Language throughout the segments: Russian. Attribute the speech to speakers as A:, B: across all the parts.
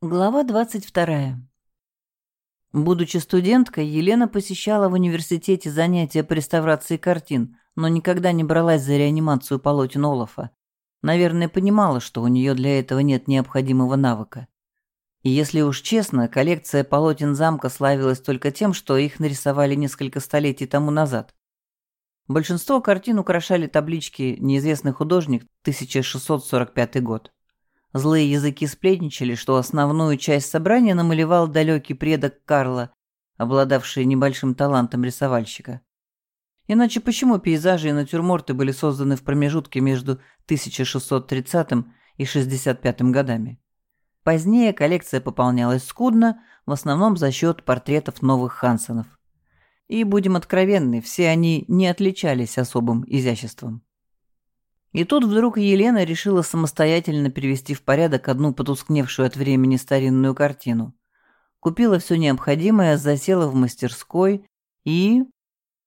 A: Глава 22. Будучи студенткой, Елена посещала в университете занятия по реставрации картин, но никогда не бралась за реанимацию полотен Олафа. Наверное, понимала, что у нее для этого нет необходимого навыка. И если уж честно, коллекция полотен замка славилась только тем, что их нарисовали несколько столетий тому назад. Большинство картин украшали таблички «Неизвестный художник, 1645 год». Злые языки сплетничали, что основную часть собрания намалевал далекий предок Карла, обладавший небольшим талантом рисовальщика. Иначе почему пейзажи и натюрморты были созданы в промежутке между 1630 и 65 годами? Позднее коллекция пополнялась скудно, в основном за счет портретов новых Хансонов. И, будем откровенны, все они не отличались особым изяществом. И тут вдруг Елена решила самостоятельно привести в порядок одну потускневшую от времени старинную картину. Купила все необходимое, засела в мастерской и...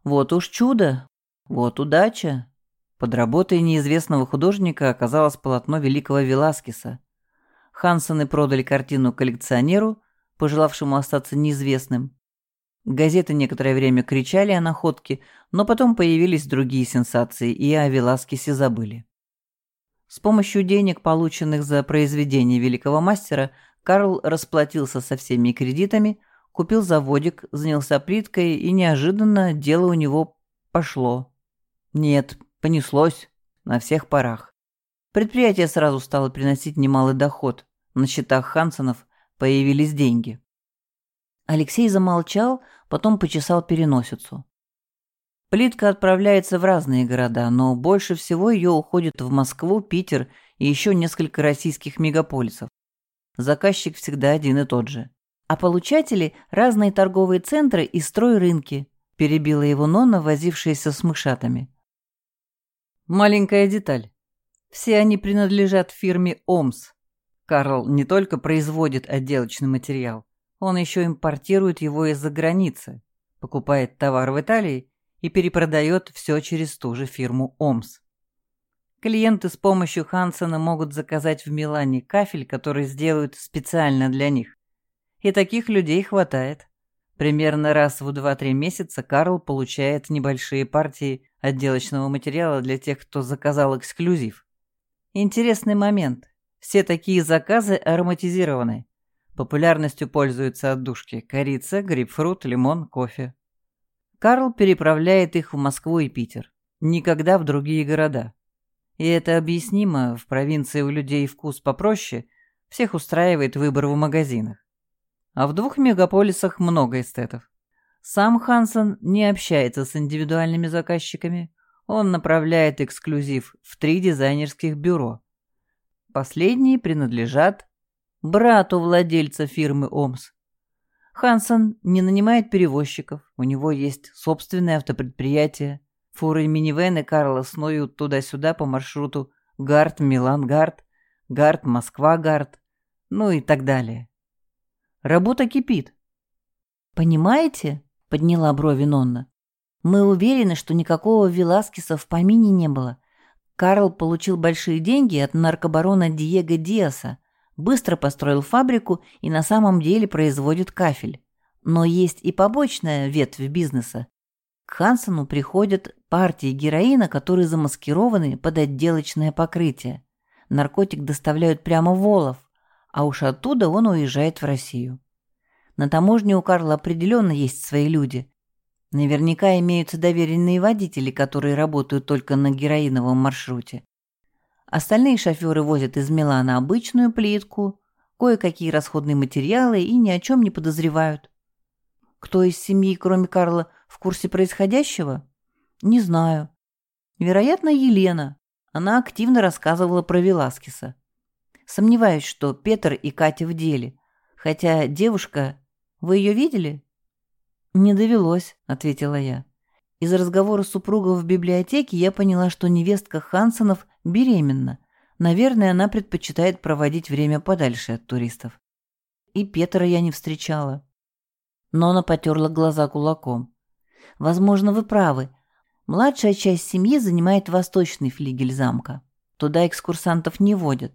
A: Вот уж чудо! Вот удача! Под работой неизвестного художника оказалось полотно великого Веласкеса. Хансены продали картину коллекционеру, пожелавшему остаться неизвестным. Газеты некоторое время кричали о находке, но потом появились другие сенсации, и о Веласкесе забыли. С помощью денег, полученных за произведение великого мастера, Карл расплатился со всеми кредитами, купил заводик, занялся плиткой, и неожиданно дело у него пошло. Нет, понеслось на всех парах. Предприятие сразу стало приносить немалый доход. На счетах Хансонов появились деньги. Алексей замолчал, потом почесал переносицу. Плитка отправляется в разные города, но больше всего ее уходит в Москву, Питер и еще несколько российских мегаполисов. Заказчик всегда один и тот же. А получатели – разные торговые центры и стройрынки, перебила его Нонна, возившаяся с мышатами. Маленькая деталь. Все они принадлежат фирме «Омс». Карл не только производит отделочный материал, он еще импортирует его из-за границы, покупает товар в Италии и перепродает все через ту же фирму ОМС. Клиенты с помощью Хансена могут заказать в Милане кафель, который сделают специально для них. И таких людей хватает. Примерно раз в 2-3 месяца Карл получает небольшие партии отделочного материала для тех, кто заказал эксклюзив. Интересный момент. Все такие заказы ароматизированы. Популярностью пользуются отдушки – корица, грейпфрут, лимон, кофе. Карл переправляет их в Москву и Питер. Никогда в другие города. И это объяснимо, в провинции у людей вкус попроще, всех устраивает выбор в магазинах. А в двух мегаполисах много эстетов. Сам Хансен не общается с индивидуальными заказчиками, он направляет эксклюзив в три дизайнерских бюро. Последние принадлежат брату владельца фирмы ОМС. Хансон не нанимает перевозчиков, у него есть собственное автопредприятие. Фуры и Карла снуют туда-сюда по маршруту Гарт-Милан-Гарт, Гарт-Москва-Гарт, ну и так далее. Работа кипит. «Понимаете?» — подняла брови Нонна. «Мы уверены, что никакого Веласкеса в помине не было. Карл получил большие деньги от наркобарона Диего Диаса, быстро построил фабрику и на самом деле производит кафель. Но есть и побочная ветвь бизнеса. К Хансону приходят партии героина, которые замаскированы под отделочное покрытие. Наркотик доставляют прямо в Олов, а уж оттуда он уезжает в Россию. На таможне у Карла определенно есть свои люди. Наверняка имеются доверенные водители, которые работают только на героиновом маршруте. Остальные шоферы возят из Милана обычную плитку, кое-какие расходные материалы и ни о чем не подозревают. Кто из семьи, кроме Карла, в курсе происходящего? Не знаю. Вероятно, Елена. Она активно рассказывала про Веласкеса. Сомневаюсь, что Петр и Катя в деле. Хотя девушка... Вы ее видели? «Не довелось», — ответила я. Из разговора супругов в библиотеке я поняла, что невестка Хансонов беременна. Наверное, она предпочитает проводить время подальше от туристов. И Петра я не встречала. Но она потерла глаза кулаком. Возможно, вы правы. Младшая часть семьи занимает восточный флигель замка. Туда экскурсантов не водят.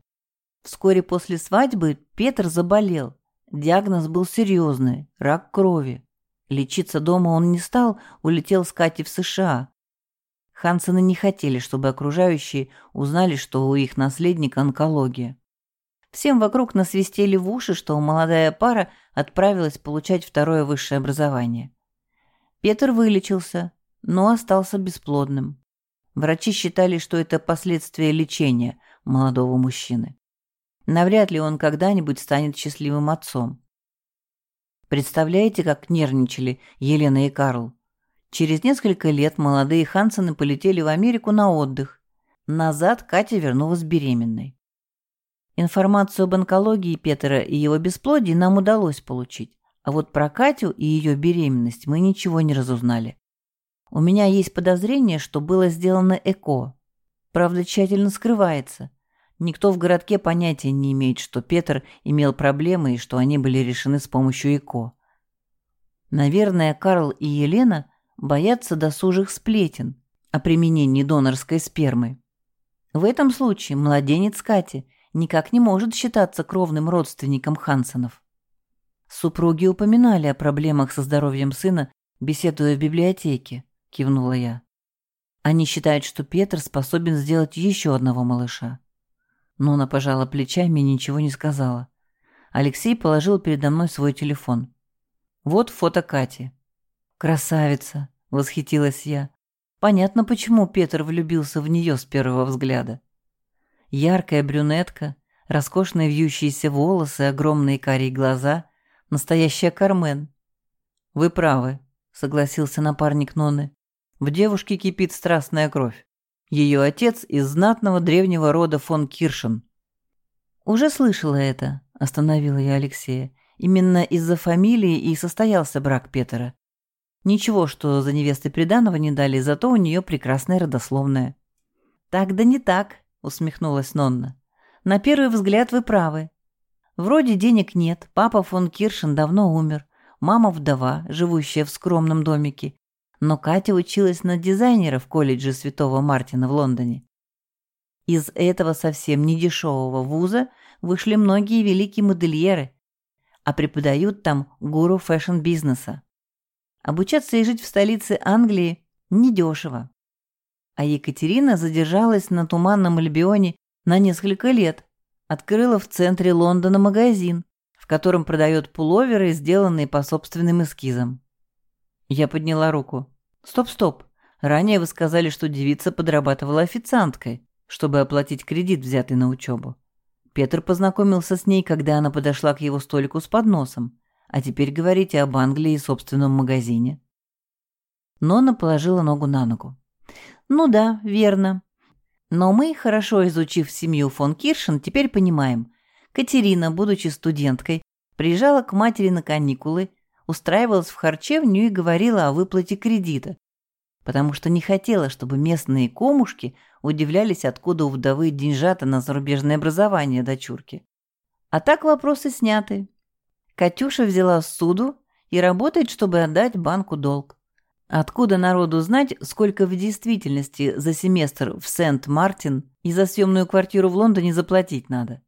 A: Вскоре после свадьбы Петр заболел. Диагноз был серьезный – рак крови. Лечиться дома он не стал, улетел с Катей в США. Хансены не хотели, чтобы окружающие узнали, что у их наследника онкология. Всем вокруг насвистели в уши, что молодая пара отправилась получать второе высшее образование. Петр вылечился, но остался бесплодным. Врачи считали, что это последствия лечения молодого мужчины. Навряд ли он когда-нибудь станет счастливым отцом. Представляете, как нервничали Елена и Карл? Через несколько лет молодые Хансены полетели в Америку на отдых. Назад Катя вернулась беременной. Информацию об онкологии Петра и его бесплодии нам удалось получить, а вот про Катю и ее беременность мы ничего не разузнали. У меня есть подозрение, что было сделано ЭКО. Правда, тщательно скрывается. Никто в городке понятия не имеет, что Петр имел проблемы и что они были решены с помощью ЭКО. Наверное, Карл и Елена боятся досужих сплетен о применении донорской спермы. В этом случае младенец Кати никак не может считаться кровным родственником Хансонов. Супруги упоминали о проблемах со здоровьем сына, беседуя в библиотеке, кивнула я. Они считают, что Петр способен сделать еще одного малыша. Нона пожала плечами и ничего не сказала. Алексей положил передо мной свой телефон. Вот фото Кати. «Красавица!» — восхитилась я. Понятно, почему Петр влюбился в нее с первого взгляда. Яркая брюнетка, роскошные вьющиеся волосы, огромные карие глаза, настоящая Кармен. «Вы правы», — согласился напарник Ноны. «В девушке кипит страстная кровь. Ее отец из знатного древнего рода фон Киршен». «Уже слышала это», — остановила я Алексея. «Именно из-за фамилии и состоялся брак Петра. Ничего, что за невесты приданого не дали, зато у нее прекрасная родословная». «Так да не так», — усмехнулась Нонна. «На первый взгляд вы правы. Вроде денег нет, папа фон Киршен давно умер, мама вдова, живущая в скромном домике, но Катя училась на дизайнера в колледже Святого Мартина в Лондоне. Из этого совсем недешевого вуза вышли многие великие модельеры, а преподают там гуру фэшн-бизнеса. Обучаться и жить в столице Англии недешево. А Екатерина задержалась на Туманном Альбионе на несколько лет, открыла в центре Лондона магазин, в котором продает пуловеры, сделанные по собственным эскизам. Я подняла руку. «Стоп-стоп. Ранее вы сказали, что девица подрабатывала официанткой, чтобы оплатить кредит, взятый на учебу. Петр познакомился с ней, когда она подошла к его столику с подносом. А теперь говорите об Англии и собственном магазине». Нона положила ногу на ногу. «Ну да, верно. Но мы, хорошо изучив семью фон Киршен, теперь понимаем. Катерина, будучи студенткой, приезжала к матери на каникулы, устраивалась в харчевню и говорила о выплате кредита, потому что не хотела, чтобы местные комушки удивлялись, откуда у вдовы деньжата на зарубежное образование дочурки. А так вопросы сняты. Катюша взяла суду и работает, чтобы отдать банку долг. Откуда народу знать, сколько в действительности за семестр в Сент-Мартин и за съемную квартиру в Лондоне заплатить надо?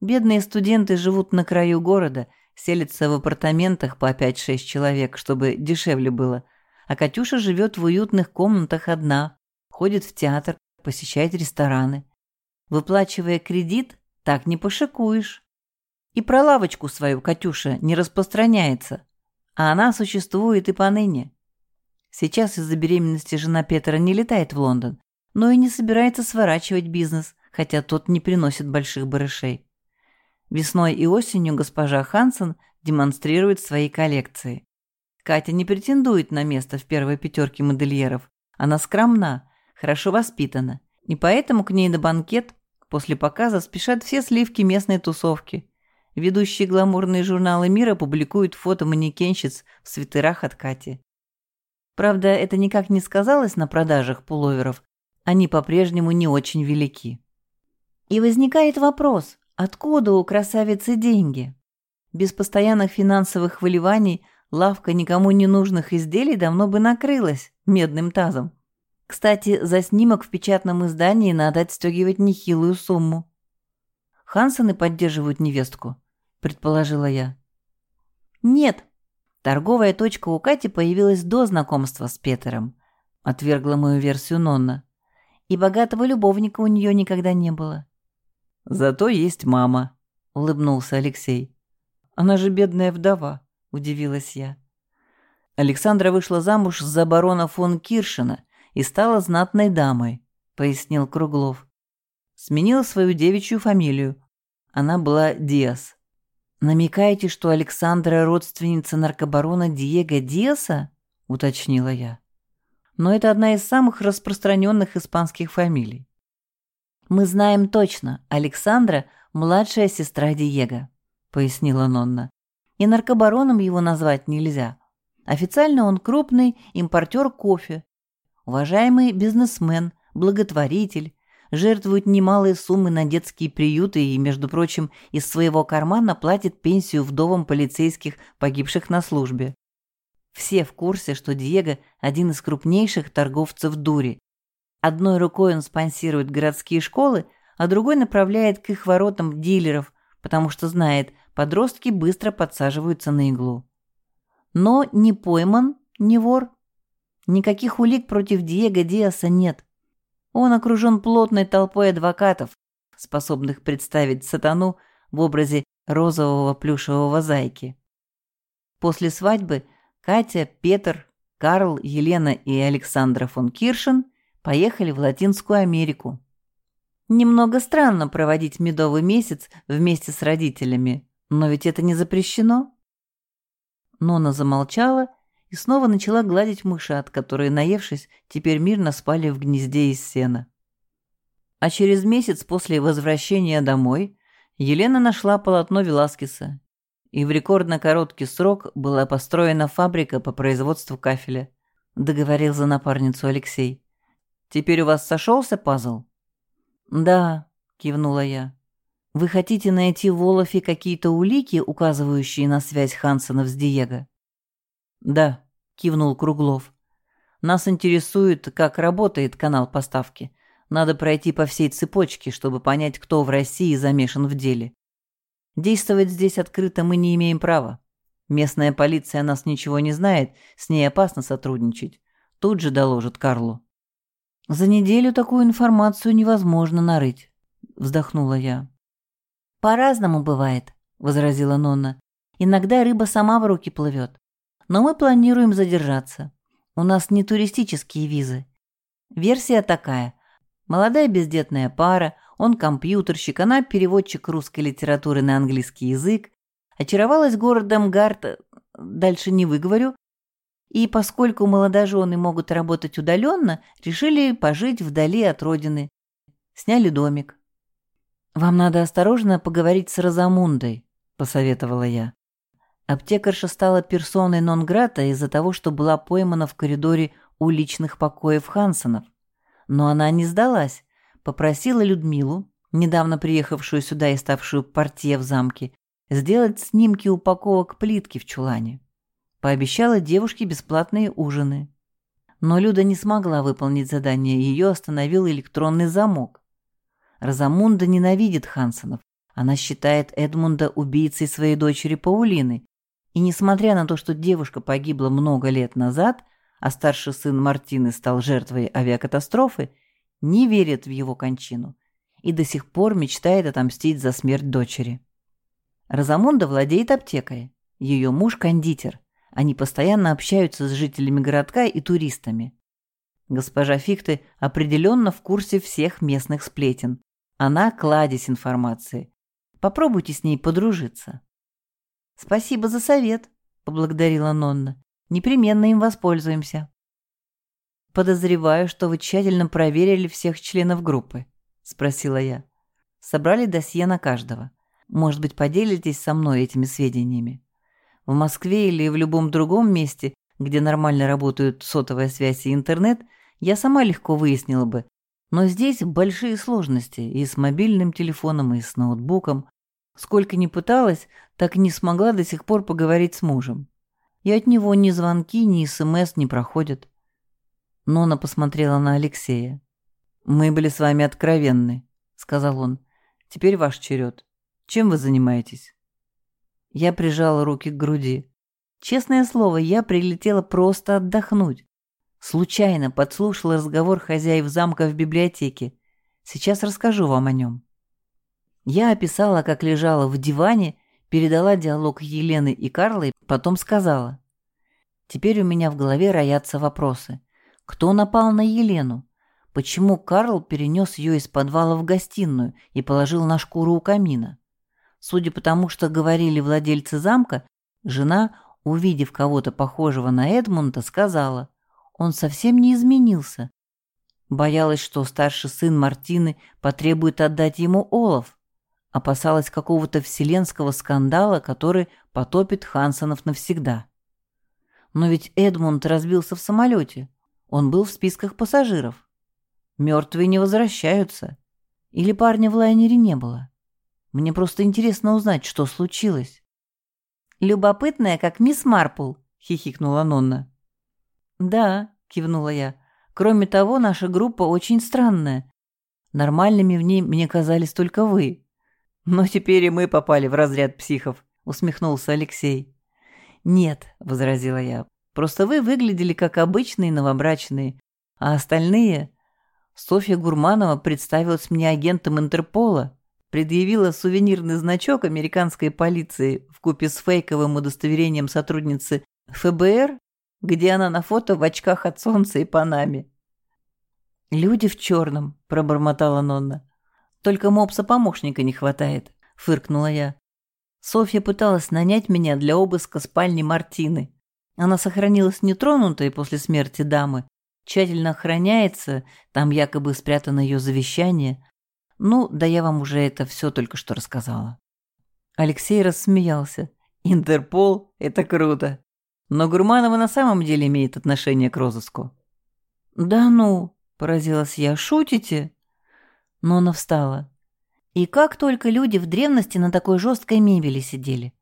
A: Бедные студенты живут на краю города, селятся в апартаментах по 5-6 человек, чтобы дешевле было, а Катюша живет в уютных комнатах одна, ходит в театр, посещает рестораны. Выплачивая кредит, так не пошикуешь. И про лавочку свою Катюша не распространяется, а она существует и поныне. Сейчас из-за беременности жена Петра не летает в Лондон, но и не собирается сворачивать бизнес, хотя тот не приносит больших барышей. Весной и осенью госпожа Хансен демонстрирует свои коллекции. Катя не претендует на место в первой пятерке модельеров. Она скромна, хорошо воспитана, и поэтому к ней на банкет после показа спешат все сливки местной тусовки. Ведущие гламурные журналы мира публикуют фото манекенщиц в свитерах от Кати. Правда, это никак не сказалось на продажах пуловеров, они по-прежнему не очень велики. И возникает вопрос, откуда у красавицы деньги? Без постоянных финансовых выливаний лавка никому не нужных изделий давно бы накрылась медным тазом. Кстати, за снимок в печатном издании надо отстегивать нехилую сумму. Хансены поддерживают невестку», — предположила я. «Нет, торговая точка у Кати появилась до знакомства с Петером», — отвергла мою версию Нонна. «И богатого любовника у нее никогда не было».
B: «Зато есть мама», — улыбнулся Алексей. «Она же бедная вдова», — удивилась я.
A: Александра вышла замуж за барона фон Киршина и стала знатной дамой, пояснил Круглов. Сменила свою девичью фамилию. Она была Диас. Намекаете, что Александра родственница наркобарона Диего Диаса? уточнила я. Но это одна из самых распространенных испанских фамилий. Мы знаем точно, Александра – младшая сестра Диего, пояснила Нонна. И наркобароном его назвать нельзя. Официально он крупный импортер кофе, уважаемый бизнесмен, благотворитель, жертвует немалые суммы на детские приюты и, между прочим, из своего кармана платит пенсию вдовам полицейских, погибших на службе. Все в курсе, что Диего – один из крупнейших торговцев дури. Одной рукой он спонсирует городские школы, а другой направляет к их воротам дилеров, потому что знает, подростки быстро подсаживаются на иглу. Но не пойман, не вор. Никаких улик против Диего Диаса нет. Он окружен плотной толпой адвокатов, способных представить сатану в образе розового плюшевого зайки. После свадьбы Катя, Петр, Карл, Елена и Александра фон Киршен поехали в Латинскую Америку. Немного странно проводить медовый месяц вместе с родителями, но ведь это не запрещено. Нона замолчала и снова начала гладить мышат, которые, наевшись, теперь мирно спали в гнезде из сена. А через месяц после возвращения домой Елена нашла полотно Веласкеса, и в рекордно короткий срок была построена фабрика по производству кафеля, договорил за напарницу Алексей. «Теперь у вас сошелся пазл?» «Да», — кивнула я. «Вы хотите найти в Олафе какие-то улики, указывающие на связь Хансенов с Диего?» «Да», — кивнул Круглов. «Нас интересует, как работает канал поставки. Надо пройти по всей цепочке, чтобы понять, кто в России замешан в деле. Действовать здесь открыто мы не имеем права. Местная полиция нас ничего не знает, с ней опасно сотрудничать. Тут же доложит Карлу». «За неделю такую информацию невозможно нарыть», — вздохнула я. «По-разному бывает», — возразила Нонна. «Иногда рыба сама в руки плывет но мы планируем задержаться. У нас не туристические визы. Версия такая. Молодая бездетная пара, он компьютерщик, она переводчик русской литературы на английский язык, очаровалась городом Гарт, дальше не выговорю, и поскольку молодожены могут работать удаленно, решили пожить вдали от родины. Сняли домик. «Вам надо осторожно поговорить с Розамундой», — посоветовала я. Аптекарша стала персоной нон-грата из-за того, что была поймана в коридоре уличных покоев Хансонов. Но она не сдалась, попросила Людмилу, недавно приехавшую сюда и ставшую портье в замке, сделать снимки упаковок плитки в чулане. Пообещала девушке бесплатные ужины. Но Люда не смогла выполнить задание, ее остановил электронный замок. Розамунда ненавидит Хансонов. Она считает Эдмунда убийцей своей дочери Паулины и несмотря на то, что девушка погибла много лет назад, а старший сын Мартины стал жертвой авиакатастрофы, не верит в его кончину и до сих пор мечтает отомстить за смерть дочери. Розамунда владеет аптекой, ее муж – кондитер. Они постоянно общаются с жителями городка и туристами. Госпожа Фихты определенно в курсе всех местных сплетен. Она – кладезь информации. Попробуйте с ней подружиться. «Спасибо за совет», — поблагодарила Нонна. «Непременно им воспользуемся». «Подозреваю, что вы тщательно проверили всех членов группы», — спросила я. «Собрали досье на каждого. Может быть, поделитесь со мной этими сведениями? В Москве или в любом другом месте, где нормально работают сотовая связь и интернет, я сама легко выяснила бы. Но здесь большие сложности и с мобильным телефоном, и с ноутбуком. Сколько ни пыталась, так и не смогла до сих пор поговорить с мужем. И от него ни звонки, ни СМС не проходят. Нона посмотрела на Алексея. «Мы были с вами откровенны», — сказал он. Теперь ваш черед. Чем вы занимаетесь?» Я прижала руки к груди. Честное слово, я прилетела просто отдохнуть. Случайно подслушала разговор хозяев замка в библиотеке. Сейчас расскажу вам о нем. Я описала, как лежала в диване, передала диалог Елены и Карлы, потом сказала. Теперь у меня в голове роятся вопросы. Кто напал на Елену? Почему Карл перенес ее из подвала в гостиную и положил на шкуру у камина? Судя по тому, что говорили владельцы замка, жена, увидев кого-то похожего на Эдмунда, сказала, он совсем не изменился. Боялась, что старший сын Мартины потребует отдать ему олов. Опасалась какого-то вселенского скандала, который потопит Хансонов навсегда. Но ведь Эдмунд разбился в самолете. Он был в списках пассажиров. Мертвые не возвращаются. Или парня в лайнере не было. Мне просто интересно узнать, что случилось. «Любопытная, как мисс Марпл», — хихикнула Нонна. «Да», — кивнула я. «Кроме того, наша группа очень странная. Нормальными в ней мне казались только вы. Но теперь и мы попали в разряд психов», — усмехнулся Алексей. «Нет», — возразила я, — «просто вы выглядели как обычные новобрачные, а остальные...» Софья Гурманова представилась мне агентом Интерпола, предъявила сувенирный значок американской полиции в купе с фейковым удостоверением сотрудницы ФБР, где она на фото в очках от солнца и панаме. «Люди в черном», — пробормотала Нонна. «Только мопса-помощника не хватает», — фыркнула я. Софья пыталась нанять меня для обыска спальни Мартины. Она сохранилась нетронутой после смерти дамы, тщательно охраняется, там якобы спрятано ее завещание. Ну, да я вам уже это все только что рассказала. Алексей рассмеялся. Интерпол — это круто. Но Гурманова на самом деле имеет отношение к розыску. Да ну, поразилась я, шутите? Но она встала. И как только люди в древности на такой жесткой мебели сидели.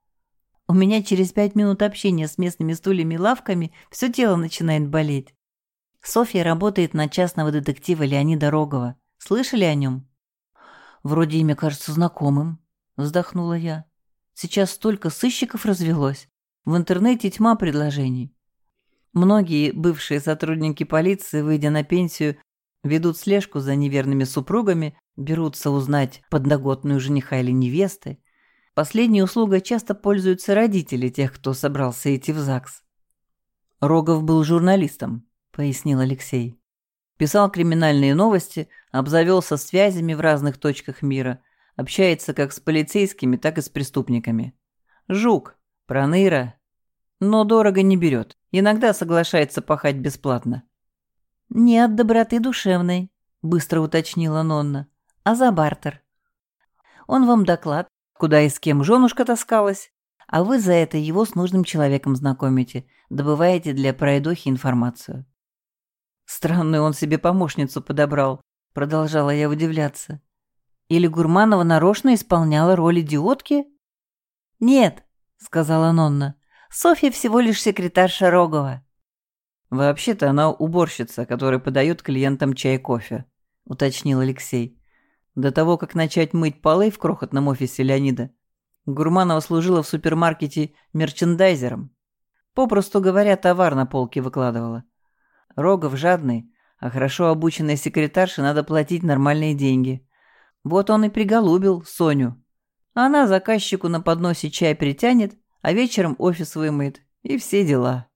A: У меня через пять минут общения с местными стульями и лавками все тело начинает болеть. Софья работает на частного детектива Леонида Рогова. Слышали о нем? Вроде имя кажется знакомым, вздохнула я. Сейчас столько сыщиков развелось. В интернете тьма предложений. Многие бывшие сотрудники полиции, выйдя на пенсию, ведут слежку за неверными супругами, берутся узнать подноготную жениха или невесты. Последней услугой часто пользуются родители тех, кто собрался идти в ЗАГС. Рогов был журналистом, пояснил Алексей. Писал криминальные новости, обзавелся связями в разных точках мира, общается как с полицейскими, так и с преступниками. Жук, проныра, но дорого не берет, иногда соглашается пахать бесплатно. «Не от доброты душевной», — быстро уточнила Нонна, — «а за бартер. Он вам доклад, куда и с кем женушка таскалась, а вы за это его с нужным человеком знакомите, добываете для пройдохи информацию. Странную он себе помощницу подобрал, продолжала я удивляться. Или Гурманова нарочно исполняла роль идиотки? Нет, сказала Нонна. Софья всего лишь секретарша Рогова. Вообще-то она уборщица, которая подает клиентам чай и кофе, уточнил Алексей. До того, как начать мыть полы в крохотном офисе Леонида, Гурманова служила в супермаркете мерчендайзером. Попросту говоря, товар на полке выкладывала. Рогов жадный, а хорошо обученной секретарше надо платить нормальные деньги. Вот он и приголубил Соню. Она заказчику на подносе чай притянет, а вечером офис вымоет. И все дела.